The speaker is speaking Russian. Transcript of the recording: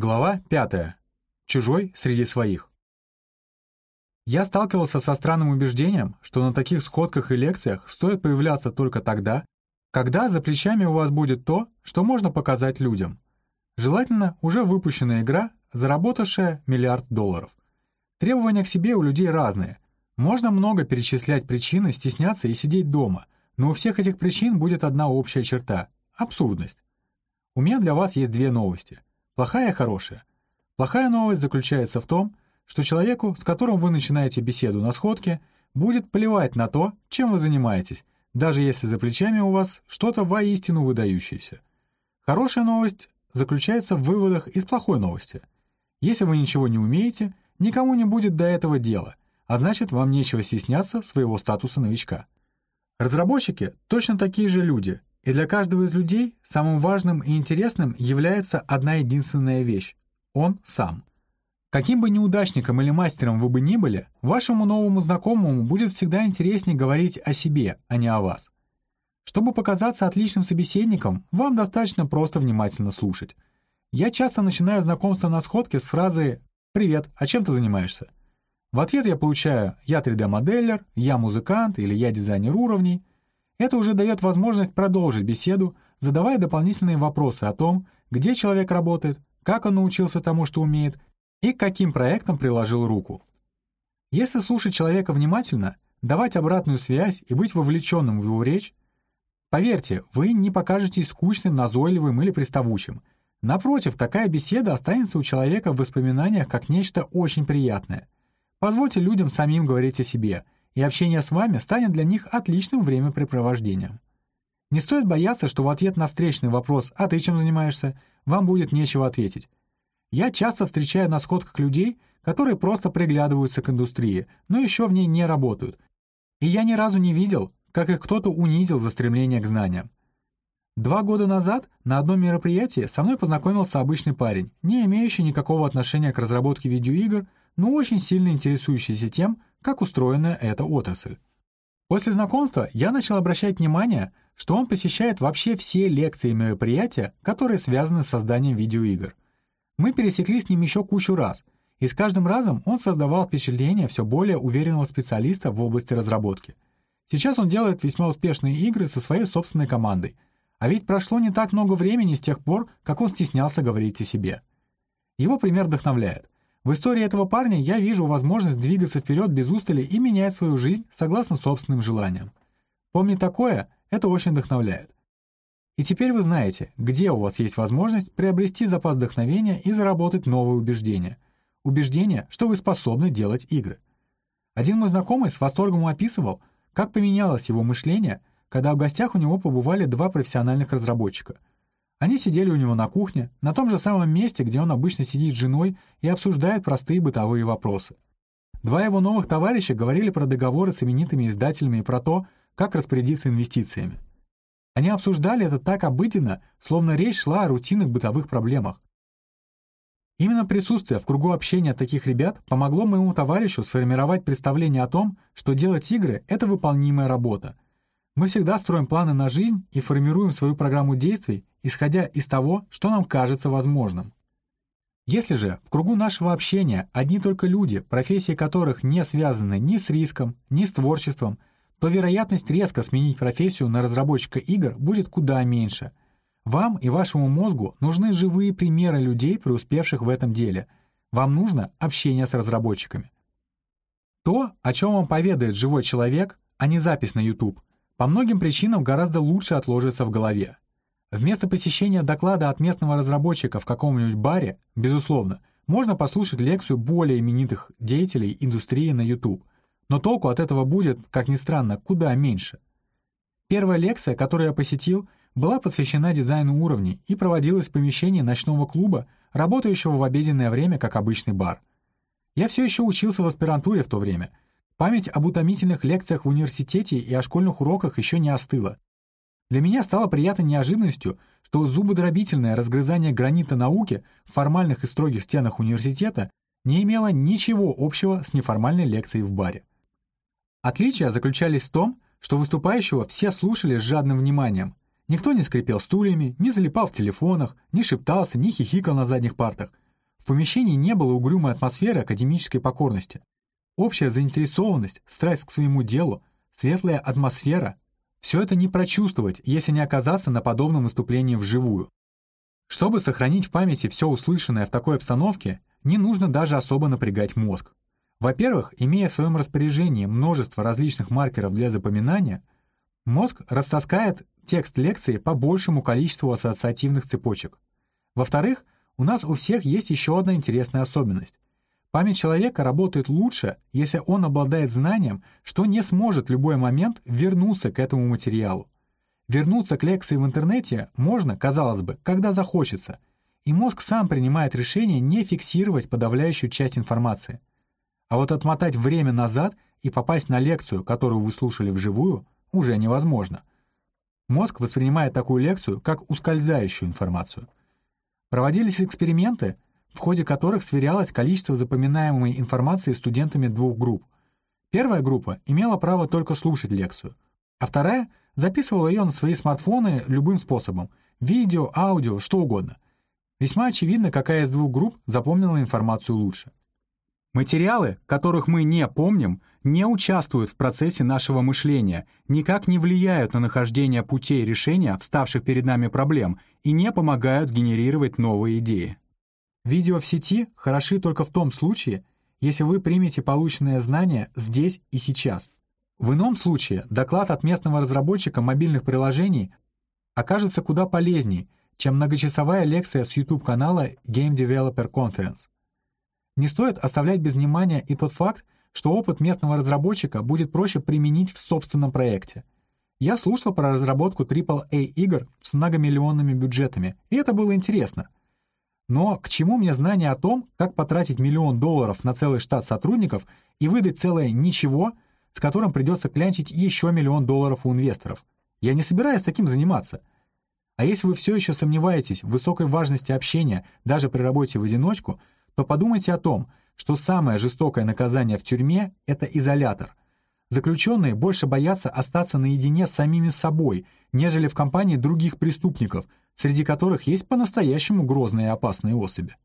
Глава 5. Чужой среди своих. Я сталкивался со странным убеждением, что на таких сходках и лекциях стоит появляться только тогда, когда за плечами у вас будет то, что можно показать людям. Желательно уже выпущенная игра, заработавшая миллиард долларов. Требования к себе у людей разные. Можно много перечислять причины стесняться и сидеть дома, но у всех этих причин будет одна общая черта – абсурдность. У меня для вас есть две новости – Плохая хорошая. Плохая новость заключается в том, что человеку, с которым вы начинаете беседу на сходке, будет плевать на то, чем вы занимаетесь, даже если за плечами у вас что-то воистину выдающееся. Хорошая новость заключается в выводах из плохой новости. Если вы ничего не умеете, никому не будет до этого дела, а значит, вам нечего стесняться своего статуса новичка. Разработчики точно такие же люди, и для каждого из людей самым важным и интересным является одна единственная вещь — он сам. Каким бы неудачником или мастером вы бы ни были, вашему новому знакомому будет всегда интереснее говорить о себе, а не о вас. Чтобы показаться отличным собеседником, вам достаточно просто внимательно слушать. Я часто начинаю знакомство на сходке с фразы «Привет, а чем ты занимаешься?». В ответ я получаю «Я 3D-моделлер», «Я музыкант» или «Я дизайнер уровней», это уже дает возможность продолжить беседу, задавая дополнительные вопросы о том, где человек работает, как он научился тому, что умеет, и каким проектам приложил руку. Если слушать человека внимательно, давать обратную связь и быть вовлеченным в его речь, поверьте, вы не покажетесь скучным, назойливым или приставучим. Напротив, такая беседа останется у человека в воспоминаниях как нечто очень приятное. Позвольте людям самим говорить о себе – и общение с вами станет для них отличным времяпрепровождением. Не стоит бояться, что в ответ на встречный вопрос «А ты чем занимаешься?» вам будет нечего ответить. Я часто встречаю на сходках людей, которые просто приглядываются к индустрии, но еще в ней не работают. И я ни разу не видел, как их кто-то унизил за стремление к знаниям. Два года назад на одном мероприятии со мной познакомился обычный парень, не имеющий никакого отношения к разработке видеоигр, но очень сильно интересующийся тем, как устроена эта отрасль. После знакомства я начал обращать внимание, что он посещает вообще все лекции и мероприятия, которые связаны с созданием видеоигр. Мы пересеклись с ним еще кучу раз, и с каждым разом он создавал впечатление все более уверенного специалиста в области разработки. Сейчас он делает весьма успешные игры со своей собственной командой, а ведь прошло не так много времени с тех пор, как он стеснялся говорить о себе. Его пример вдохновляет. В истории этого парня я вижу возможность двигаться вперед без устали и менять свою жизнь согласно собственным желаниям. Помни такое, это очень вдохновляет. И теперь вы знаете, где у вас есть возможность приобрести запас вдохновения и заработать новые убеждения. Убеждение, что вы способны делать игры. Один мой знакомый с восторгом описывал, как поменялось его мышление, когда в гостях у него побывали два профессиональных разработчика — они сидели у него на кухне, на том же самом месте, где он обычно сидит с женой и обсуждает простые бытовые вопросы. Два его новых товарища говорили про договоры с именитыми издателями и про то, как распорядиться инвестициями. Они обсуждали это так обыденно, словно речь шла о рутинных бытовых проблемах. Именно присутствие в кругу общения таких ребят помогло моему товарищу сформировать представление о том, что делать игры — это выполнимая работа — мы всегда строим планы на жизнь и формируем свою программу действий, исходя из того, что нам кажется возможным. Если же в кругу нашего общения одни только люди, профессии которых не связаны ни с риском, ни с творчеством, то вероятность резко сменить профессию на разработчика игр будет куда меньше. Вам и вашему мозгу нужны живые примеры людей, преуспевших в этом деле. Вам нужно общение с разработчиками. То, о чем вам поведает живой человек, а не запись на YouTube, по многим причинам гораздо лучше отложится в голове. Вместо посещения доклада от местного разработчика в каком-нибудь баре, безусловно, можно послушать лекцию более именитых деятелей индустрии на YouTube, но толку от этого будет, как ни странно, куда меньше. Первая лекция, которую я посетил, была посвящена дизайну уровней и проводилась в помещении ночного клуба, работающего в обеденное время как обычный бар. Я все еще учился в аспирантуре в то время — Память об утомительных лекциях в университете и о школьных уроках еще не остыла. Для меня стало приятной неожиданностью, что зубодробительное разгрызание гранита науки в формальных и строгих стенах университета не имело ничего общего с неформальной лекцией в баре. Отличия заключались в том, что выступающего все слушали с жадным вниманием. Никто не скрипел стульями, не залипал в телефонах, не шептался, не хихикал на задних партах. помещении не было угрюмой атмосферы академической покорности. Общая заинтересованность, страсть к своему делу, светлая атмосфера — все это не прочувствовать, если не оказаться на подобном выступлении вживую. Чтобы сохранить в памяти все услышанное в такой обстановке, не нужно даже особо напрягать мозг. Во-первых, имея в своем распоряжении множество различных маркеров для запоминания, мозг растаскает текст лекции по большему количеству ассоциативных цепочек. Во-вторых, у нас у всех есть еще одна интересная особенность. Память человека работает лучше, если он обладает знанием, что не сможет в любой момент вернуться к этому материалу. Вернуться к лекции в интернете можно, казалось бы, когда захочется, и мозг сам принимает решение не фиксировать подавляющую часть информации. А вот отмотать время назад и попасть на лекцию, которую вы слушали вживую, уже невозможно. Мозг воспринимает такую лекцию как ускользающую информацию. Проводились эксперименты, в ходе которых сверялось количество запоминаемой информации студентами двух групп. Первая группа имела право только слушать лекцию, а вторая записывала ее на свои смартфоны любым способом — видео, аудио, что угодно. Весьма очевидно, какая из двух групп запомнила информацию лучше. Материалы, которых мы не помним, не участвуют в процессе нашего мышления, никак не влияют на нахождение путей решения вставших перед нами проблем и не помогают генерировать новые идеи. Видео в сети хороши только в том случае, если вы примете полученное знание здесь и сейчас. В ином случае доклад от местного разработчика мобильных приложений окажется куда полезнее, чем многочасовая лекция с YouTube-канала Game Developer Conference. Не стоит оставлять без внимания и тот факт, что опыт местного разработчика будет проще применить в собственном проекте. Я слушал про разработку AAA-игр с многомиллионными бюджетами, и это было интересно. Но к чему мне знание о том, как потратить миллион долларов на целый штат сотрудников и выдать целое «ничего», с которым придется клянчить еще миллион долларов у инвесторов? Я не собираюсь таким заниматься. А если вы все еще сомневаетесь в высокой важности общения даже при работе в одиночку — то подумайте о том, что самое жестокое наказание в тюрьме — это изолятор. Заключенные больше боятся остаться наедине с самими собой, нежели в компании других преступников, среди которых есть по-настоящему грозные и опасные особи.